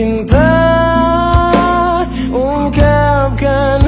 cinta ungkapkan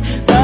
não